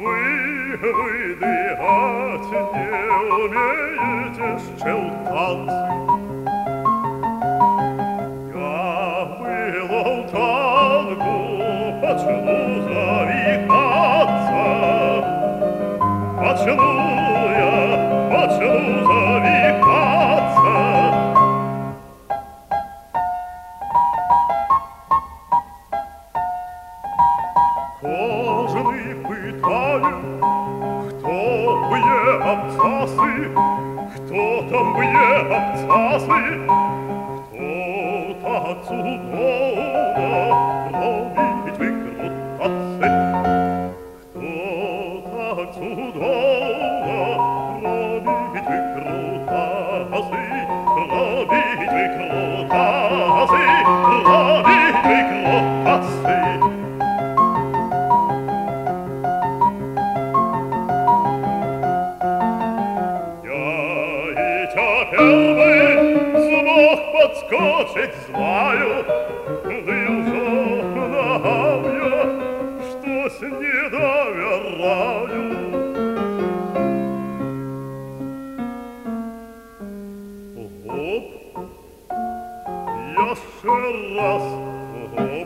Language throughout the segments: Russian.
Вы, вы, дыхать не умеете, щелканцы. кто б'є абцаси, хто там б'є абцаси, хто так чудово Смог подскочить, знаю, Вылжу я, что с не доверяю. Оп, еще раз, оп,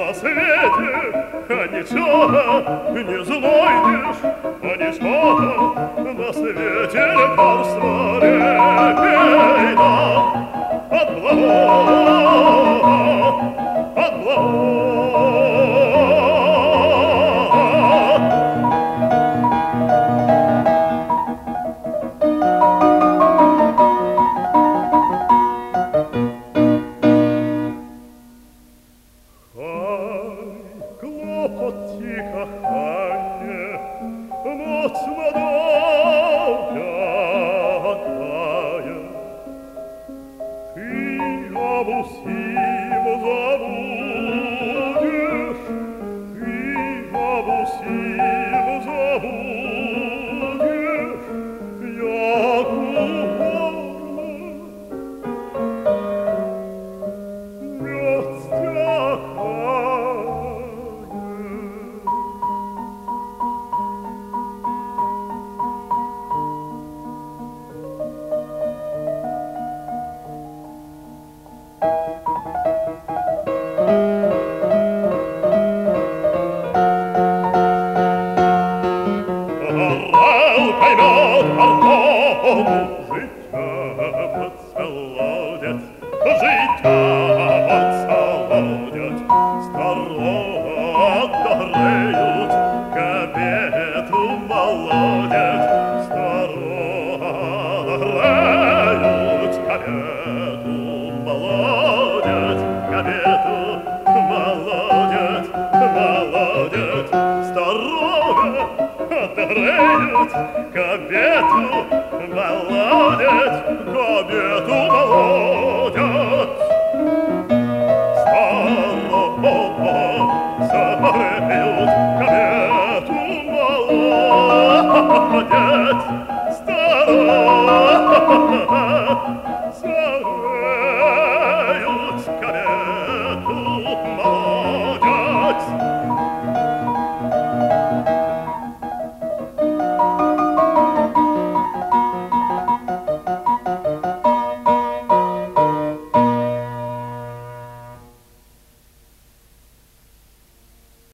на свете а ничего не знайдешь, а ничего на свете. Лепей клопоті кохання моцно довгая. життя поцелует, життя поцелует, старого отогреют, отогреют, кабету молодят. молодец, к обеду молодец. Старого согреют, к обеду молодец. Старого